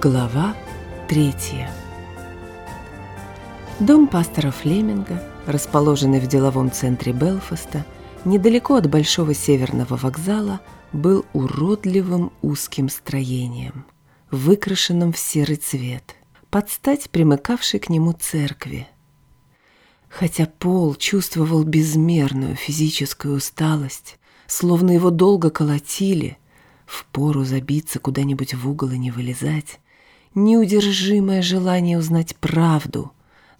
Глава третья Дом пастора Флеминга, расположенный в деловом центре Белфаста, недалеко от Большого Северного вокзала, был уродливым узким строением, выкрашенным в серый цвет, под стать примыкавшей к нему церкви. Хотя Пол чувствовал безмерную физическую усталость, словно его долго колотили – впору забиться куда-нибудь в угол и не вылезать, неудержимое желание узнать правду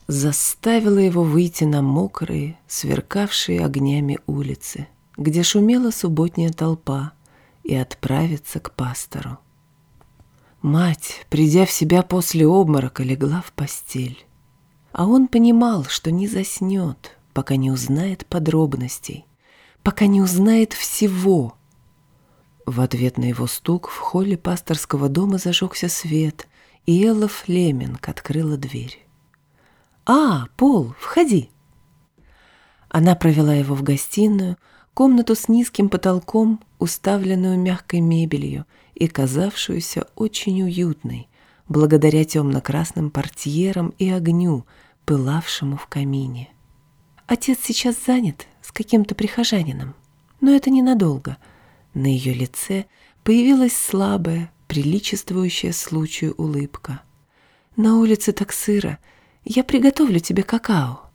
заставило его выйти на мокрые, сверкавшие огнями улицы, где шумела субботняя толпа, и отправиться к пастору. Мать, придя в себя после обморока, легла в постель. А он понимал, что не заснет, пока не узнает подробностей, пока не узнает всего, в ответ на его стук в холле пасторского дома зажегся свет, и Элла Флеминг открыла дверь. «А, Пол, входи!» Она провела его в гостиную, комнату с низким потолком, уставленную мягкой мебелью и казавшуюся очень уютной, благодаря темно-красным портьерам и огню, пылавшему в камине. Отец сейчас занят с каким-то прихожанином, но это ненадолго — на ее лице появилась слабая, приличествующая случаю улыбка. «На улице так сыро. Я приготовлю тебе какао».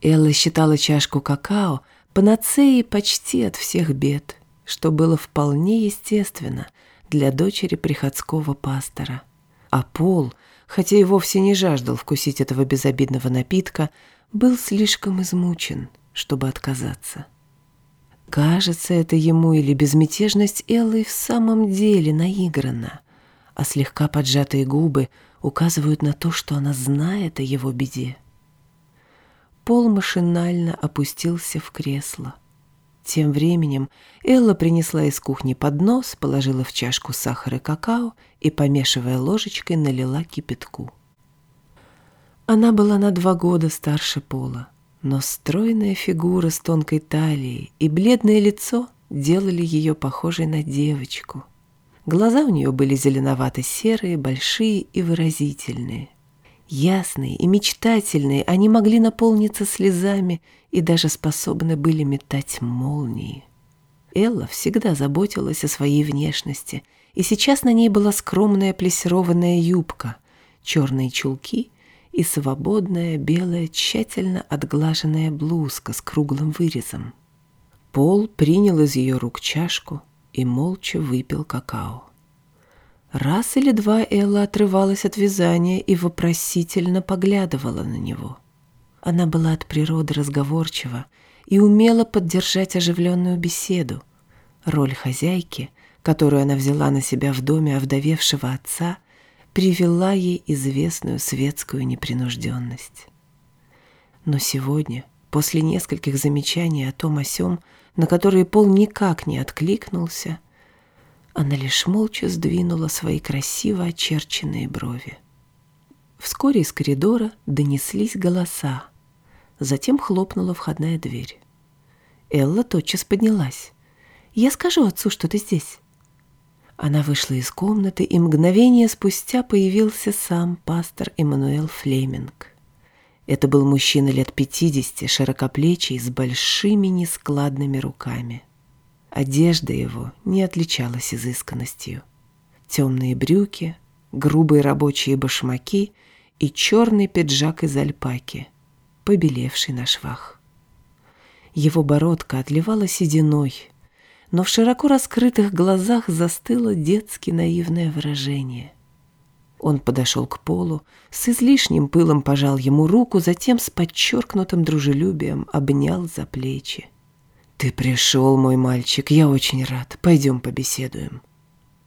Элла считала чашку какао панацеей почти от всех бед, что было вполне естественно для дочери приходского пастора. А Пол, хотя и вовсе не жаждал вкусить этого безобидного напитка, был слишком измучен, чтобы отказаться. Кажется это ему или безмятежность Эллы в самом деле наиграна, а слегка поджатые губы указывают на то, что она знает о его беде. Пол машинально опустился в кресло. Тем временем Элла принесла из кухни поднос, положила в чашку сахар и какао и, помешивая ложечкой, налила кипятку. Она была на два года старше Пола но стройная фигура с тонкой талией и бледное лицо делали ее похожей на девочку. Глаза у нее были зеленовато-серые, большие и выразительные. Ясные и мечтательные, они могли наполниться слезами и даже способны были метать молнии. Элла всегда заботилась о своей внешности, и сейчас на ней была скромная плессированная юбка, черные чулки — и свободная белая тщательно отглаженная блузка с круглым вырезом. Пол принял из ее рук чашку и молча выпил какао. Раз или два Элла отрывалась от вязания и вопросительно поглядывала на него. Она была от природы разговорчива и умела поддержать оживленную беседу. Роль хозяйки, которую она взяла на себя в доме овдовевшего отца, привела ей известную светскую непринужденность. Но сегодня, после нескольких замечаний о том о сём, на которые Пол никак не откликнулся, она лишь молча сдвинула свои красиво очерченные брови. Вскоре из коридора донеслись голоса. Затем хлопнула входная дверь. Элла тотчас поднялась. «Я скажу отцу, что ты здесь». Она вышла из комнаты, и мгновение спустя появился сам пастор Эммануэл Флеминг. Это был мужчина лет пятидесяти, широкоплечий, с большими нескладными руками. Одежда его не отличалась изысканностью. Темные брюки, грубые рабочие башмаки и черный пиджак из альпаки, побелевший на швах. Его бородка отливала сединой — но в широко раскрытых глазах застыло детски наивное выражение. Он подошел к Полу, с излишним пылом пожал ему руку, затем с подчеркнутым дружелюбием обнял за плечи. «Ты пришел, мой мальчик, я очень рад. Пойдем побеседуем».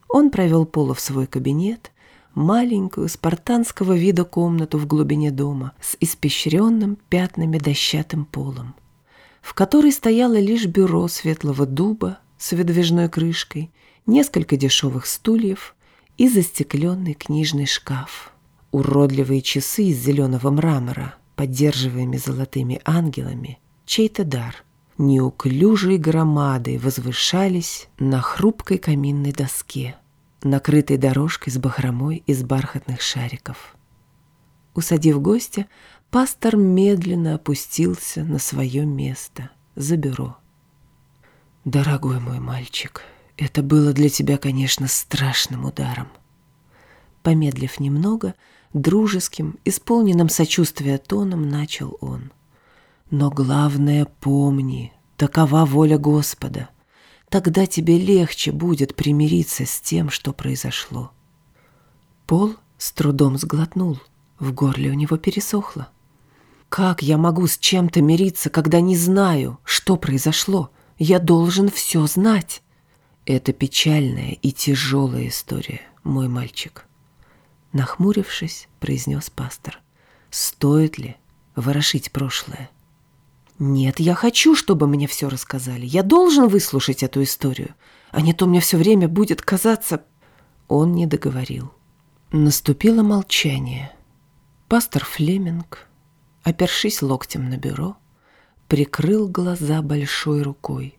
Он провел Пола в свой кабинет, маленькую спартанского вида комнату в глубине дома с испещренным пятнами дощатым полом, в которой стояло лишь бюро светлого дуба с выдвижной крышкой, несколько дешевых стульев и застекленный книжный шкаф. Уродливые часы из зеленого мрамора, поддерживаемые золотыми ангелами, чей-то дар, неуклюжие громады возвышались на хрупкой каминной доске. накрытой дорожкой с бахромой из бархатных шариков. Усадив гостя, пастор медленно опустился на свое место за бюро. «Дорогой мой мальчик, это было для тебя, конечно, страшным ударом». Помедлив немного, дружеским, исполненным сочувствия тоном начал он. «Но главное помни, такова воля Господа. Тогда тебе легче будет примириться с тем, что произошло». Пол с трудом сглотнул, в горле у него пересохло. «Как я могу с чем-то мириться, когда не знаю, что произошло?» Я должен все знать. Это печальная и тяжелая история, мой мальчик. Нахмурившись, произнес пастор. Стоит ли ворошить прошлое? Нет, я хочу, чтобы мне все рассказали. Я должен выслушать эту историю, а не то мне все время будет казаться... Он не договорил. Наступило молчание. Пастор Флеминг, опершись локтем на бюро, прикрыл глаза большой рукой.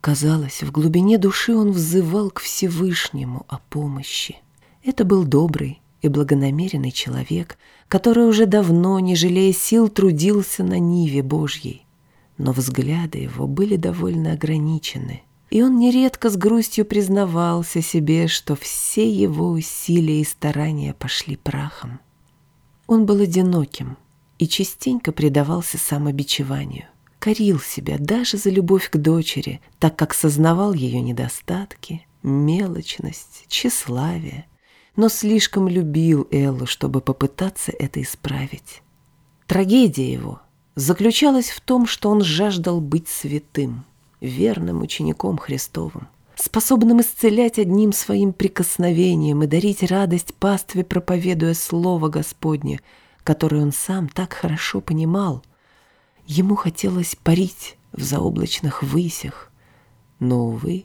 Казалось, в глубине души он взывал к Всевышнему о помощи. Это был добрый и благонамеренный человек, который уже давно, не жалея сил, трудился на Ниве Божьей. Но взгляды его были довольно ограничены, и он нередко с грустью признавался себе, что все его усилия и старания пошли прахом. Он был одиноким, и частенько предавался самобичеванию. Корил себя даже за любовь к дочери, так как сознавал ее недостатки, мелочность, тщеславие, но слишком любил Эллу, чтобы попытаться это исправить. Трагедия его заключалась в том, что он жаждал быть святым, верным учеником Христовым, способным исцелять одним своим прикосновением и дарить радость пастве, проповедуя Слово Господне – который он сам так хорошо понимал. Ему хотелось парить в заоблачных высях, но, увы,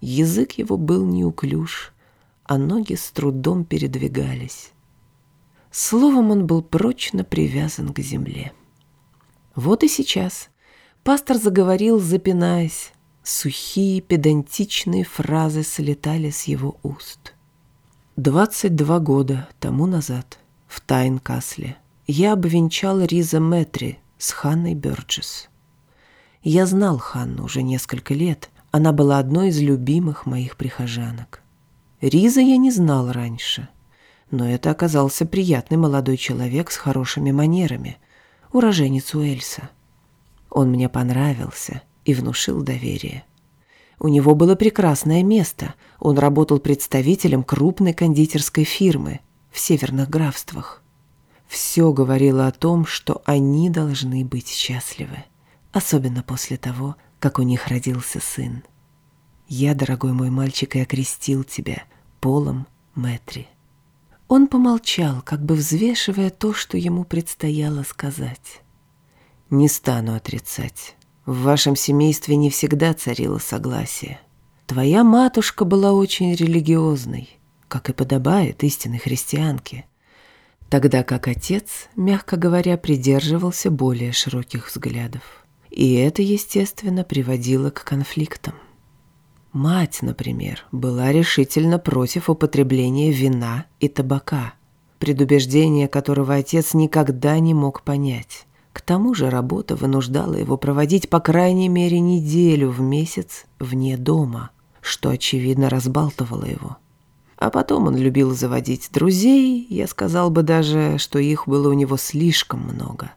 язык его был неуклюж, а ноги с трудом передвигались. Словом, он был прочно привязан к земле. Вот и сейчас пастор заговорил, запинаясь, сухие педантичные фразы слетали с его уст. Двадцать два года тому назад – в Тайнкасле, я обвенчал Риза Мэтри с Ханной Бёрджес. Я знал Ханну уже несколько лет, она была одной из любимых моих прихожанок. Риза я не знал раньше, но это оказался приятный молодой человек с хорошими манерами, уроженец Уэльса. Он мне понравился и внушил доверие. У него было прекрасное место, он работал представителем крупной кондитерской фирмы – в северных графствах. Все говорило о том, что они должны быть счастливы, особенно после того, как у них родился сын. Я, дорогой мой мальчик, и окрестил тебя Полом Мэтри. Он помолчал, как бы взвешивая то, что ему предстояло сказать. «Не стану отрицать. В вашем семействе не всегда царило согласие. Твоя матушка была очень религиозной как и подобает истинной христианке, тогда как отец, мягко говоря, придерживался более широких взглядов. И это, естественно, приводило к конфликтам. Мать, например, была решительно против употребления вина и табака, предубеждение которого отец никогда не мог понять. К тому же работа вынуждала его проводить по крайней мере неделю в месяц вне дома, что, очевидно, разбалтывало его. А потом он любил заводить друзей, я сказал бы даже, что их было у него слишком много,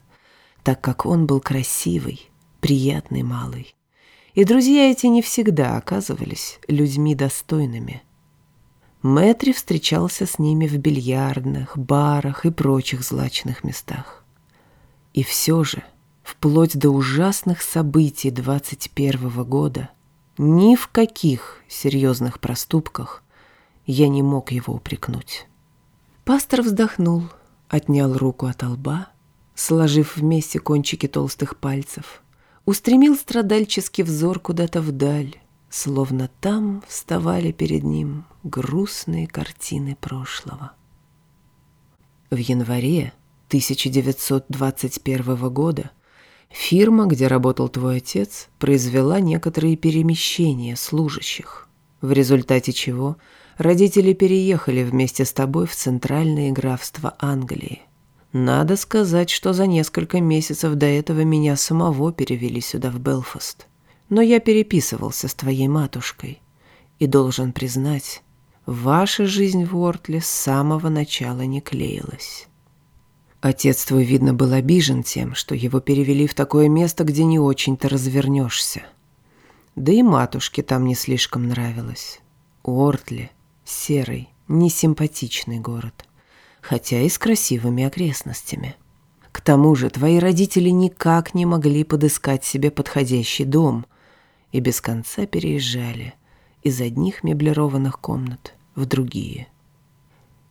так как он был красивый, приятный малый. И друзья эти не всегда оказывались людьми достойными. Мэтри встречался с ними в бильярдных, барах и прочих злачных местах. И все же, вплоть до ужасных событий 21 года, ни в каких серьезных проступках – я не мог его упрекнуть. Пастор вздохнул, отнял руку от лба, сложив вместе кончики толстых пальцев, устремил страдальческий взор куда-то вдаль, словно там вставали перед ним грустные картины прошлого. В январе 1921 года фирма, где работал твой отец, произвела некоторые перемещения служащих, в результате чего – Родители переехали вместе с тобой в центральные графства Англии. Надо сказать, что за несколько месяцев до этого меня самого перевели сюда, в Белфаст. Но я переписывался с твоей матушкой. И должен признать, ваша жизнь в Уортле с самого начала не клеилась. Отец твой, видно, был обижен тем, что его перевели в такое место, где не очень-то развернешься. Да и матушке там не слишком нравилось. Уортли — серый, несимпатичный город хотя и с красивыми окрестностями. К тому же твои родители никак не могли подыскать себе подходящий дом и без конца переезжали из одних меблированных комнат в другие.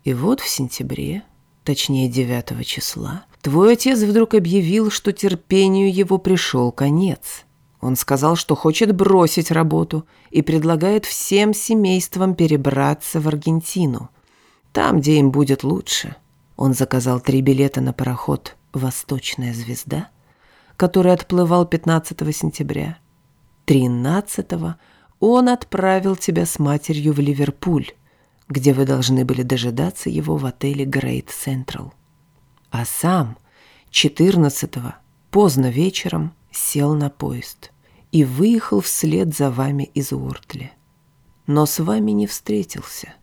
И вот в сентябре, точнее 9 числа, твой отец вдруг объявил, что терпению его пришел конец. Он сказал, что хочет бросить работу и предлагает всем семействам перебраться в Аргентину – там, где им будет лучше. Он заказал три билета на пароход «Восточная звезда», который отплывал 15 сентября. 13 он отправил тебя с матерью в Ливерпуль, где вы должны были дожидаться его в отеле Грейт Централ. А сам 14 поздно вечером сел на поезд и выехал вслед за вами из Уортли. Но с вами не встретился.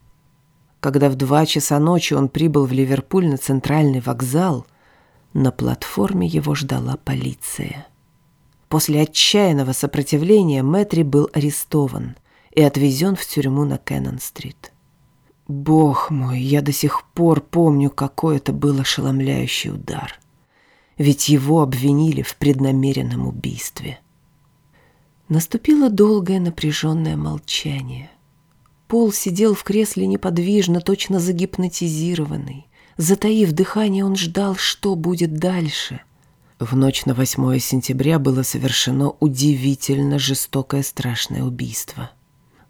Когда в два часа ночи он прибыл в Ливерпуль на центральный вокзал, на платформе его ждала полиция. После отчаянного сопротивления Мэтри был арестован и отвезен в тюрьму на Кеннон-стрит. Бог мой, я до сих пор помню, какой это был ошеломляющий удар. Ведь его обвинили в преднамеренном убийстве. Наступило долгое напряженное молчание. Пол сидел в кресле неподвижно, точно загипнотизированный. Затаив дыхание, он ждал, что будет дальше. В ночь на 8 сентября было совершено удивительно жестокое страшное убийство.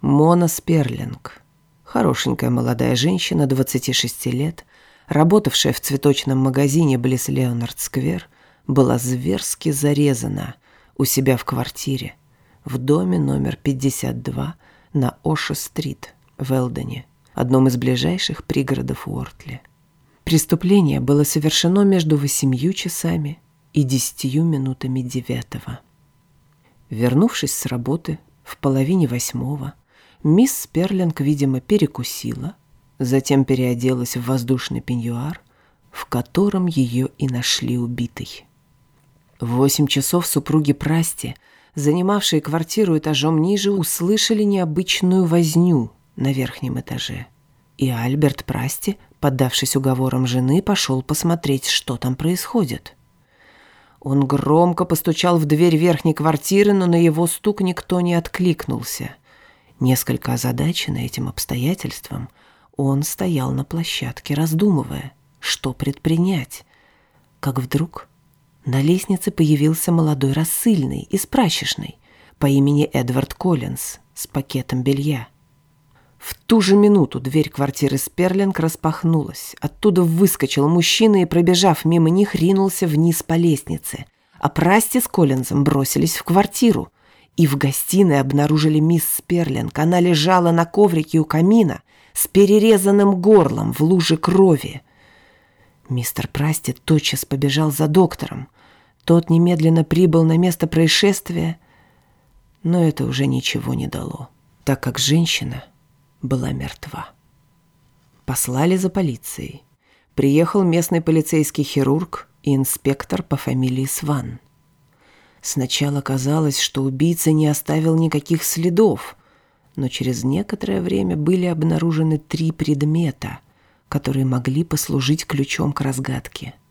Мона Сперлинг, хорошенькая молодая женщина, 26 лет, работавшая в цветочном магазине близ Леонард-сквер, была зверски зарезана у себя в квартире в доме номер 52 на Оша-стрит в Элдоне, одном из ближайших пригородов Уортли. Преступление было совершено между восемью часами и десятью минутами девятого. Вернувшись с работы в половине восьмого, мисс Сперлинг, видимо, перекусила, затем переоделась в воздушный пеньюар, в котором ее и нашли убитой. В восемь часов супруги Прасти – занимавшие квартиру этажом ниже, услышали необычную возню на верхнем этаже. И Альберт Прасти, поддавшись уговорам жены, пошел посмотреть, что там происходит. Он громко постучал в дверь верхней квартиры, но на его стук никто не откликнулся. Несколько озадаченный этим обстоятельством, он стоял на площадке, раздумывая, что предпринять, как вдруг на лестнице появился молодой рассыльный из прачечной по имени Эдвард Коллинз с пакетом белья. В ту же минуту дверь квартиры Сперлинг распахнулась. Оттуда выскочил мужчина и, пробежав мимо них, ринулся вниз по лестнице. А Прасти с Коллинзом бросились в квартиру. И в гостиной обнаружили мисс Сперлинг. Она лежала на коврике у камина с перерезанным горлом в луже крови. Мистер Прасти тотчас побежал за доктором. Тот немедленно прибыл на место происшествия, но это уже ничего не дало, так как женщина была мертва. Послали за полицией. Приехал местный полицейский хирург и инспектор по фамилии Сван. Сначала казалось, что убийца не оставил никаких следов, но через некоторое время были обнаружены три предмета, которые могли послужить ключом к разгадке –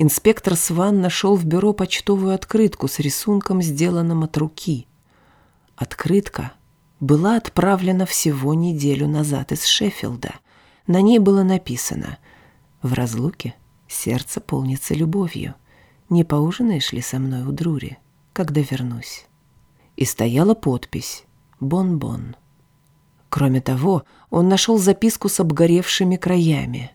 инспектор Сван нашел в бюро почтовую открытку с рисунком, сделанным от руки. Открытка была отправлена всего неделю назад из Шеффилда. На ней было написано «В разлуке сердце полнится любовью. Не поужинаешь ли со мной у Друри, когда вернусь?» И стояла подпись «Бон-бон». Кроме того, он нашел записку с обгоревшими краями.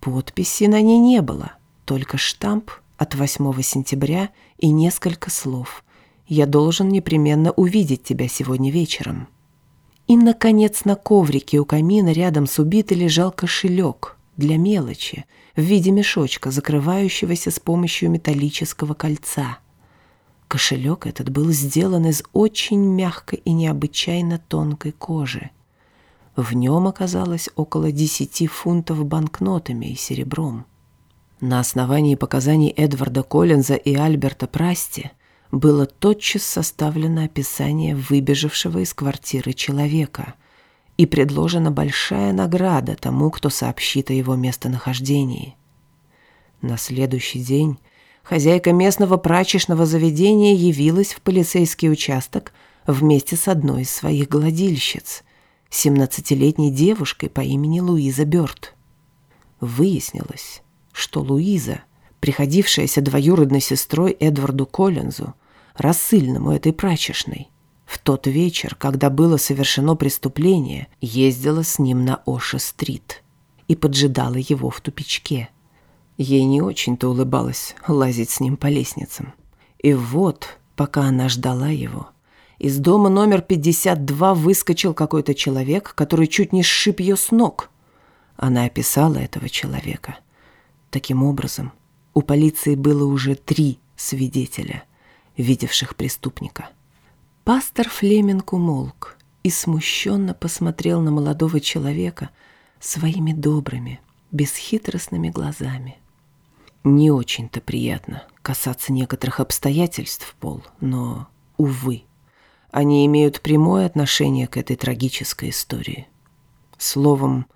Подписи на ней не было – только штамп от 8 сентября и несколько слов. «Я должен непременно увидеть тебя сегодня вечером». И, наконец, на коврике у камина рядом с убитой лежал кошелек для мелочи в виде мешочка, закрывающегося с помощью металлического кольца. Кошелек этот был сделан из очень мягкой и необычайно тонкой кожи. В нем оказалось около десяти фунтов банкнотами и серебром. На основании показаний Эдварда Коллинза и Альберта Прасти было тотчас составлено описание выбежавшего из квартиры человека и предложена большая награда тому, кто сообщит о его местонахождении. На следующий день хозяйка местного прачечного заведения явилась в полицейский участок вместе с одной из своих гладильщиц, 17-летней девушкой по имени Луиза Бёрд. Выяснилось, что Луиза, приходившаяся двоюродной сестрой Эдварду Коллинзу, рассыльному этой прачечной, в тот вечер, когда было совершено преступление, ездила с ним на Оша-стрит и поджидала его в тупичке. Ей не очень-то улыбалось лазить с ним по лестницам. И вот, пока она ждала его, из дома номер 52 выскочил какой-то человек, который чуть не сшиб ее с ног. Она описала этого человека. Таким образом, у полиции было уже три свидетеля – видевших преступника. Пастор Флеминг умолк и смущенно посмотрел на молодого человека своими добрыми, бесхитростными глазами. Не очень-то приятно касаться некоторых обстоятельств, Пол, но, увы, они имеют прямое отношение к этой трагической истории. Словом,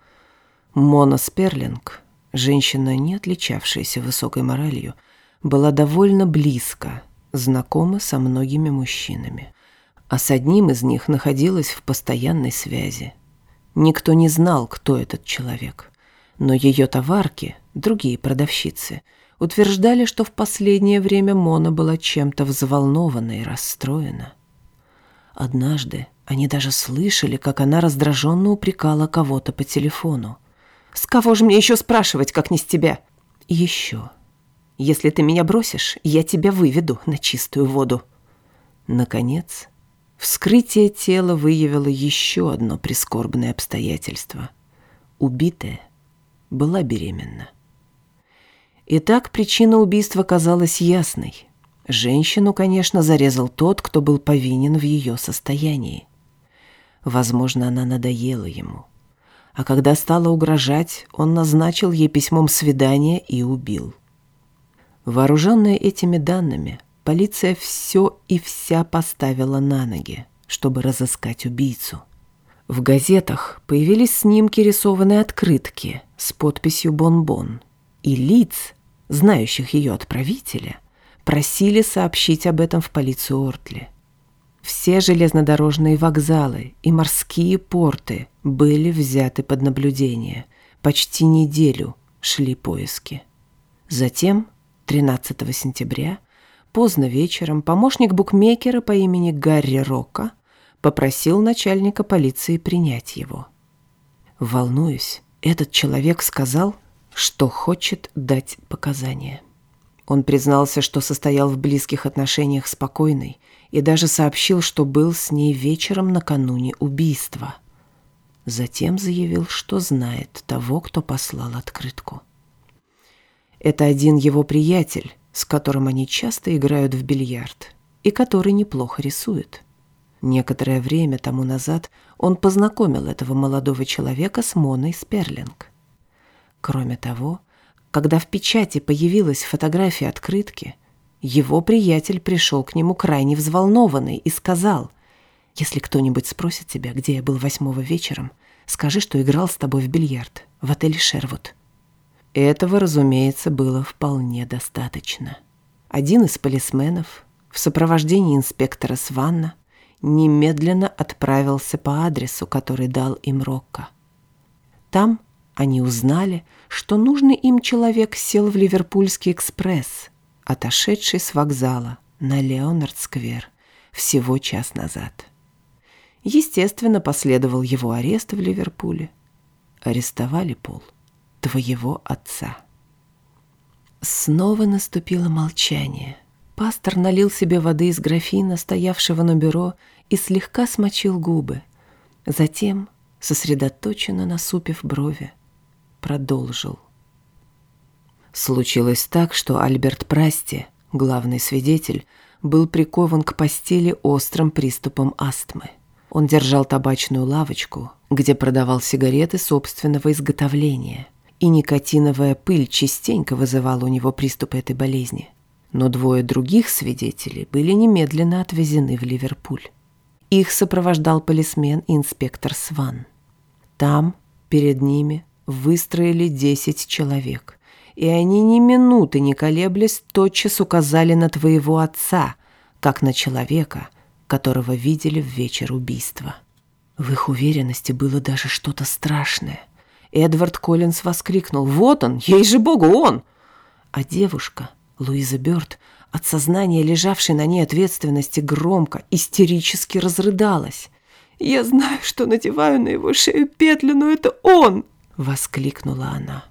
Мона Сперлинг, женщина, не отличавшаяся высокой моралью, была довольно близко знакома со многими мужчинами, а с одним из них находилась в постоянной связи. Никто не знал, кто этот человек, но ее товарки, другие продавщицы, утверждали, что в последнее время Мона была чем-то взволнована и расстроена. Однажды они даже слышали, как она раздраженно упрекала кого-то по телефону. «С кого же мне еще спрашивать, как не с тебя?» «Еще», если ты меня бросишь, я тебя выведу на чистую воду». Наконец, вскрытие тела выявило еще одно прискорбное обстоятельство. Убитая была беременна. Итак, причина убийства казалась ясной. Женщину, конечно, зарезал тот, кто был повинен в ее состоянии. Возможно, она надоела ему. А когда стала угрожать, он назначил ей письмом свидания и убил. Вооруженная этими данными, полиция все и вся поставила на ноги, чтобы разыскать убийцу. В газетах появились снимки рисованной открытки с подписью «Бонбон», и лиц, знающих ее отправителя, просили сообщить об этом в полицию Ортли. Все железнодорожные вокзалы и морские порты были взяты под наблюдение. Почти неделю шли поиски. Затем 13 сентября, поздно вечером, помощник букмекера по имени Гарри Рока попросил начальника полиции принять его. Волнуюсь, этот человек сказал, что хочет дать показания. Он признался, что состоял в близких отношениях с покойной и даже сообщил, что был с ней вечером накануне убийства. Затем заявил, что знает того, кто послал открытку. Это один его приятель, с которым они часто играют в бильярд, и который неплохо рисует. Некоторое время тому назад он познакомил этого молодого человека с Моной Сперлинг. Кроме того, когда в печати появилась фотография открытки, его приятель пришел к нему крайне взволнованный и сказал, «Если кто-нибудь спросит тебя, где я был восьмого вечером, скажи, что играл с тобой в бильярд в отеле «Шервуд». Этого, разумеется, было вполне достаточно. Один из полисменов в сопровождении инспектора Сванна немедленно отправился по адресу, который дал им Рокко. Там они узнали, что нужный им человек сел в Ливерпульский экспресс, отошедший с вокзала на Леонард-сквер всего час назад. Естественно, последовал его арест в Ливерпуле. Арестовали Пол твоего отца». Снова наступило молчание. Пастор налил себе воды из графина, стоявшего на бюро, и слегка смочил губы. Затем, сосредоточенно насупив брови, продолжил. Случилось так, что Альберт Прасти, главный свидетель, был прикован к постели острым приступом астмы. Он держал табачную лавочку, где продавал сигареты собственного изготовления, и никотиновая пыль частенько вызывала у него приступы этой болезни. Но двое других свидетелей были немедленно отвезены в Ливерпуль. Их сопровождал полисмен и инспектор Сван. Там, перед ними, выстроили десять человек, и они ни минуты не колеблясь тотчас указали на твоего отца, как на человека, которого видели в вечер убийства. В их уверенности было даже что-то страшное. Эдвард Коллинс воскликнул «Вот он! Ей же богу, он!» А девушка, Луиза Бёрд, от сознания лежавшей на ней ответственности громко, истерически разрыдалась. «Я знаю, что надеваю на его шею петлю, но это он!» — воскликнула она.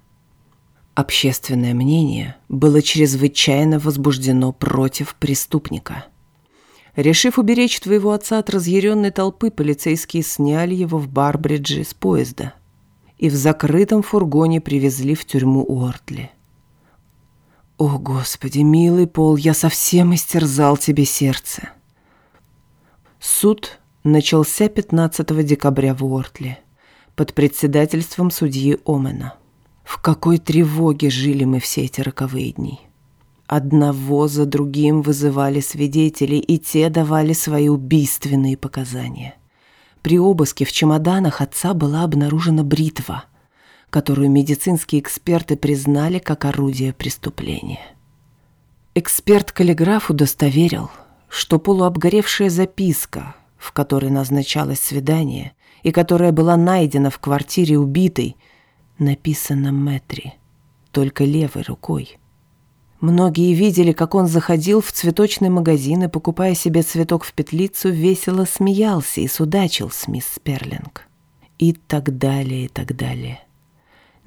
Общественное мнение было чрезвычайно возбуждено против преступника. Решив уберечь твоего отца от разъяренной толпы, полицейские сняли его в Барбридже с поезда и в закрытом фургоне привезли в тюрьму Уортли. О, Господи, милый Пол, я совсем истерзал тебе сердце. Суд начался 15 декабря в Уортли под председательством судьи Омена. В какой тревоге жили мы все эти роковые дни. Одного за другим вызывали свидетелей, и те давали свои убийственные показания. При обыске в чемоданах отца была обнаружена бритва – которую медицинские эксперты признали как орудие преступления. Эксперт-каллиграф удостоверил, что полуобгоревшая записка, в которой назначалось свидание и которая была найдена в квартире убитой, написана Мэтри, только левой рукой. Многие видели, как он заходил в цветочный магазин и, покупая себе цветок в петлицу, весело смеялся и судачил с мисс Сперлинг. И так далее, и так далее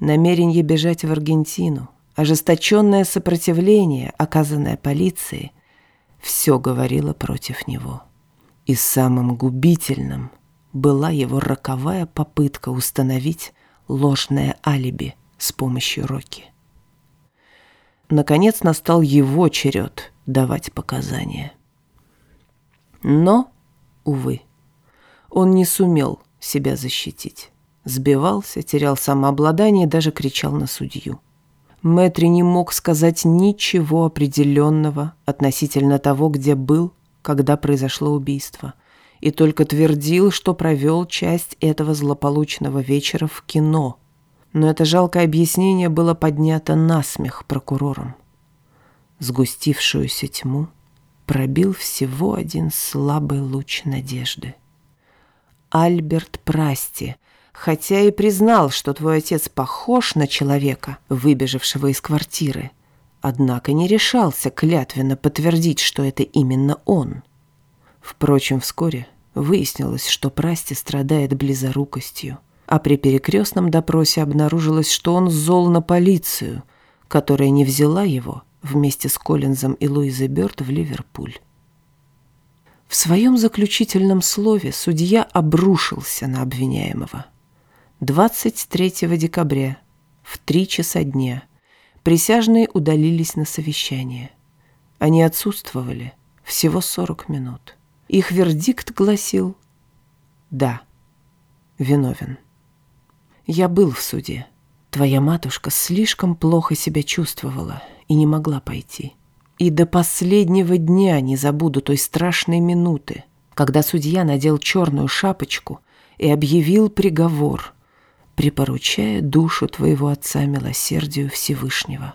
намерение бежать в Аргентину, ожесточенное сопротивление, оказанное полицией, все говорило против него. И самым губительным была его роковая попытка установить ложное алиби с помощью Рокки. Наконец настал его черед давать показания. Но, увы, он не сумел себя защитить сбивался, терял самообладание и даже кричал на судью. Мэтри не мог сказать ничего определенного относительно того, где был, когда произошло убийство, и только твердил, что провел часть этого злополучного вечера в кино. Но это жалкое объяснение было поднято на смех прокурором. Сгустившуюся тьму пробил всего один слабый луч надежды. Альберт Прасти – хотя и признал, что твой отец похож на человека, выбежавшего из квартиры, однако не решался клятвенно подтвердить, что это именно он. Впрочем, вскоре выяснилось, что Прасти страдает близорукостью, а при перекрестном допросе обнаружилось, что он зол на полицию, которая не взяла его вместе с Коллинзом и Луизой Бёрд в Ливерпуль. В своем заключительном слове судья обрушился на обвиняемого – 23 декабря в 3 часа дня присяжные удалились на совещание. Они отсутствовали всего 40 минут. Их вердикт гласил «Да, виновен». Я был в суде. Твоя матушка слишком плохо себя чувствовала и не могла пойти. И до последнего дня не забуду той страшной минуты, когда судья надел черную шапочку и объявил приговор – припоручая душу твоего отца милосердию Всевышнего.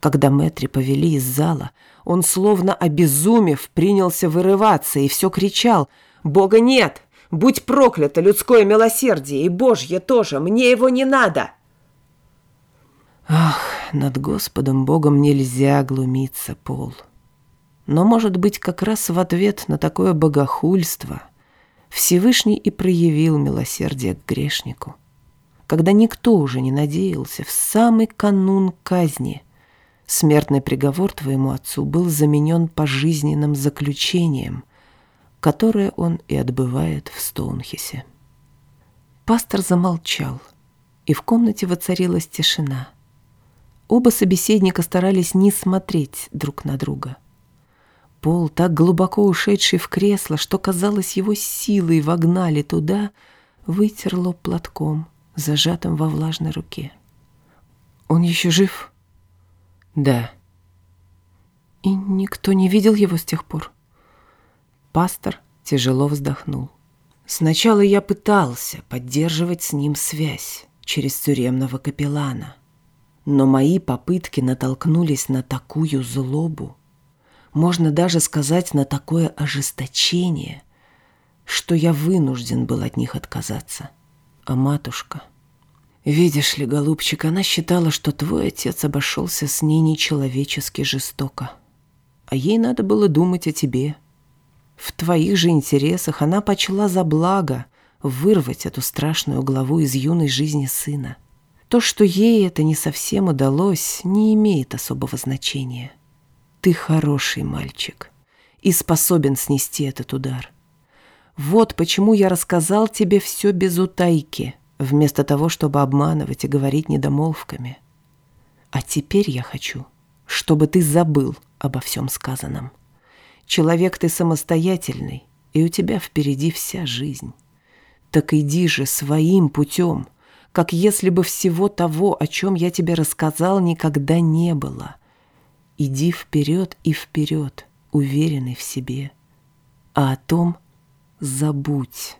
Когда Мэтри повели из зала, он, словно обезумев, принялся вырываться и все кричал «Бога нет! Будь проклято людское милосердие, и Божье тоже! Мне его не надо!» Ах, над Господом Богом нельзя глумиться, Пол. Но, может быть, как раз в ответ на такое богохульство Всевышний и проявил милосердие к грешнику когда никто уже не надеялся, в самый канун казни. Смертный приговор твоему отцу был заменен пожизненным заключением, которое он и отбывает в Стоунхесе. Пастор замолчал, и в комнате воцарилась тишина. Оба собеседника старались не смотреть друг на друга. Пол, так глубоко ушедший в кресло, что, казалось, его силой вогнали туда, вытер лоб платком, зажатым во влажной руке. «Он еще жив?» «Да». «И никто не видел его с тех пор?» Пастор тяжело вздохнул. Сначала я пытался поддерживать с ним связь через тюремного капеллана, но мои попытки натолкнулись на такую злобу, можно даже сказать, на такое ожесточение, что я вынужден был от них отказаться. А матушка... Видишь ли, голубчик, она считала, что твой отец обошелся с ней нечеловечески жестоко. А ей надо было думать о тебе, в твоих же интересах она почла за благо вырвать эту страшную главу из юной жизни сына. То, что ей это не совсем удалось, не имеет особого значения. Ты хороший мальчик и способен снести этот удар. Вот почему я рассказал тебе все без утайки, вместо того, чтобы обманывать и говорить недомолвками. А теперь я хочу, чтобы ты забыл обо всем сказанном. Человек ты самостоятельный, и у тебя впереди вся жизнь. Так иди же своим путем, как если бы всего того, о чем я тебе рассказал, никогда не было. Иди вперед и вперед, уверенный в себе. А о том забудь.